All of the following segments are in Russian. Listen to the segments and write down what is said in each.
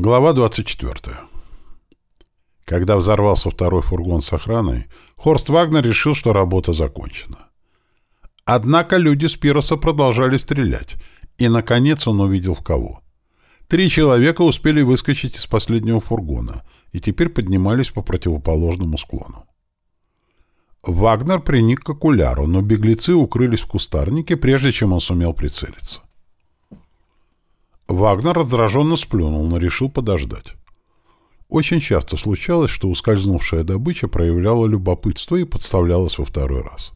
Глава 24. Когда взорвался второй фургон с охраной, Хорст Вагнер решил, что работа закончена. Однако люди с пироса продолжали стрелять, и, наконец, он увидел в кого. Три человека успели выскочить из последнего фургона и теперь поднимались по противоположному склону. Вагнер приник к окуляру, но беглецы укрылись в кустарнике, прежде чем он сумел прицелиться. Вагнер раздраженно сплюнул, но решил подождать. Очень часто случалось, что ускользнувшая добыча проявляла любопытство и подставлялась во второй раз.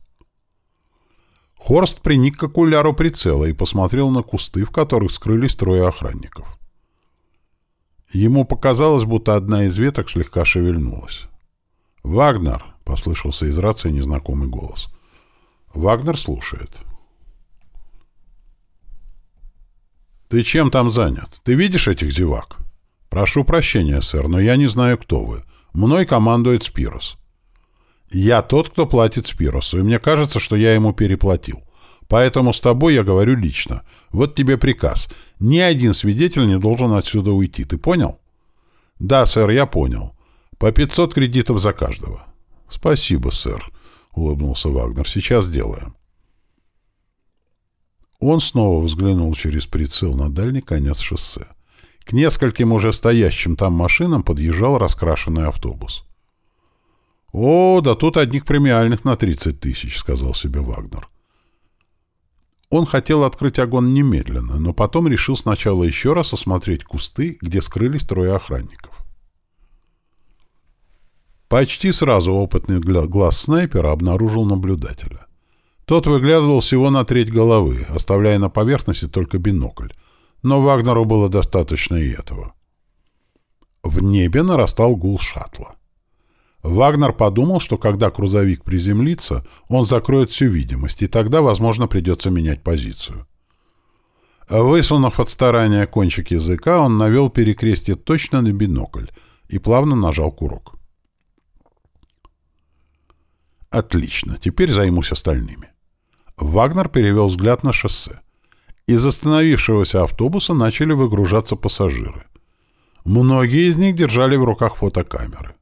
Хорст приник к окуляру прицела и посмотрел на кусты, в которых скрылись трое охранников. Ему показалось, будто одна из веток слегка шевельнулась. «Вагнер!» — послышался из рации незнакомый голос. Вагнер слушает. «Ты чем там занят? Ты видишь этих зевак?» «Прошу прощения, сэр, но я не знаю, кто вы. Мной командует Спирос». «Я тот, кто платит Спиросу, и мне кажется, что я ему переплатил. Поэтому с тобой я говорю лично. Вот тебе приказ. Ни один свидетель не должен отсюда уйти. Ты понял?» «Да, сэр, я понял. По 500 кредитов за каждого». «Спасибо, сэр», — улыбнулся Вагнер. «Сейчас сделаем». Он снова взглянул через прицел на дальний конец шоссе. К нескольким уже стоящим там машинам подъезжал раскрашенный автобус. «О, да тут одних премиальных на 30 тысяч», — сказал себе Вагнер. Он хотел открыть огонь немедленно, но потом решил сначала еще раз осмотреть кусты, где скрылись трое охранников. Почти сразу опытный глаз снайпера обнаружил наблюдателя. Тот выглядывал всего на треть головы, оставляя на поверхности только бинокль. Но Вагнеру было достаточно и этого. В небе нарастал гул шаттла. Вагнер подумал, что когда грузовик приземлится, он закроет всю видимость, и тогда, возможно, придется менять позицию. Высунув от старания кончик языка, он навел перекрестие точно на бинокль и плавно нажал курок. Отлично, теперь займусь остальными. Вагнер перевел взгляд на шоссе. Из остановившегося автобуса начали выгружаться пассажиры. Многие из них держали в руках фотокамеры.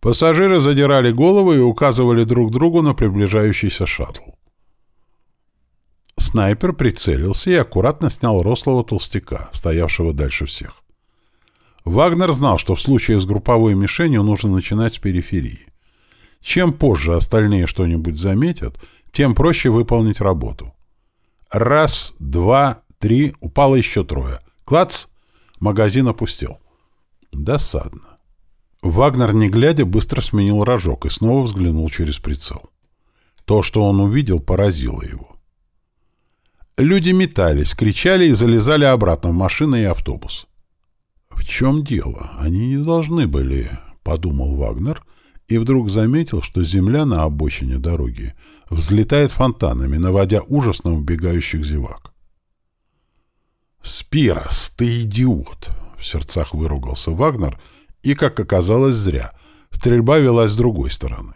Пассажиры задирали головы и указывали друг другу на приближающийся шаттл. Снайпер прицелился и аккуратно снял рослого толстяка, стоявшего дальше всех. Вагнер знал, что в случае с групповой мишенью нужно начинать с периферии. Чем позже остальные что-нибудь заметят, тем проще выполнить работу. Раз, два, три, упало еще трое. Клац! Магазин опустел. Досадно. Вагнер, не глядя, быстро сменил рожок и снова взглянул через прицел. То, что он увидел, поразило его. Люди метались, кричали и залезали обратно в машины и автобус. «В чем дело? Они не должны были», — подумал Вагнер, и вдруг заметил, что земля на обочине дороги взлетает фонтанами, наводя ужас на убегающих зевак. «Спирос, ты идиот!» — в сердцах выругался Вагнер, и, как оказалось, зря. Стрельба велась с другой стороны.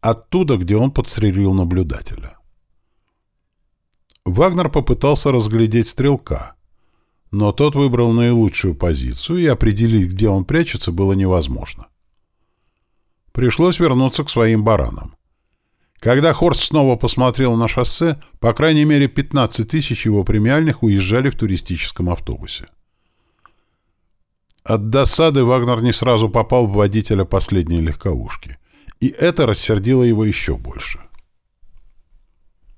Оттуда, где он подстрелил наблюдателя. Вагнер попытался разглядеть стрелка, но тот выбрал наилучшую позицию, и определить, где он прячется, было невозможно. Пришлось вернуться к своим баранам. Когда Хорст снова посмотрел на шоссе, по крайней мере 15 тысяч его премиальных уезжали в туристическом автобусе. От досады Вагнер не сразу попал в водителя последней легковушки. И это рассердило его еще больше.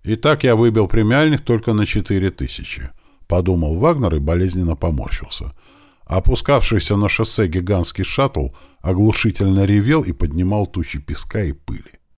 «Итак, я выбил премиальных только на 4 тысячи», — подумал Вагнер и болезненно поморщился — Опускавшийся на шоссе гигантский шаттл оглушительно ревел и поднимал тучи песка и пыли.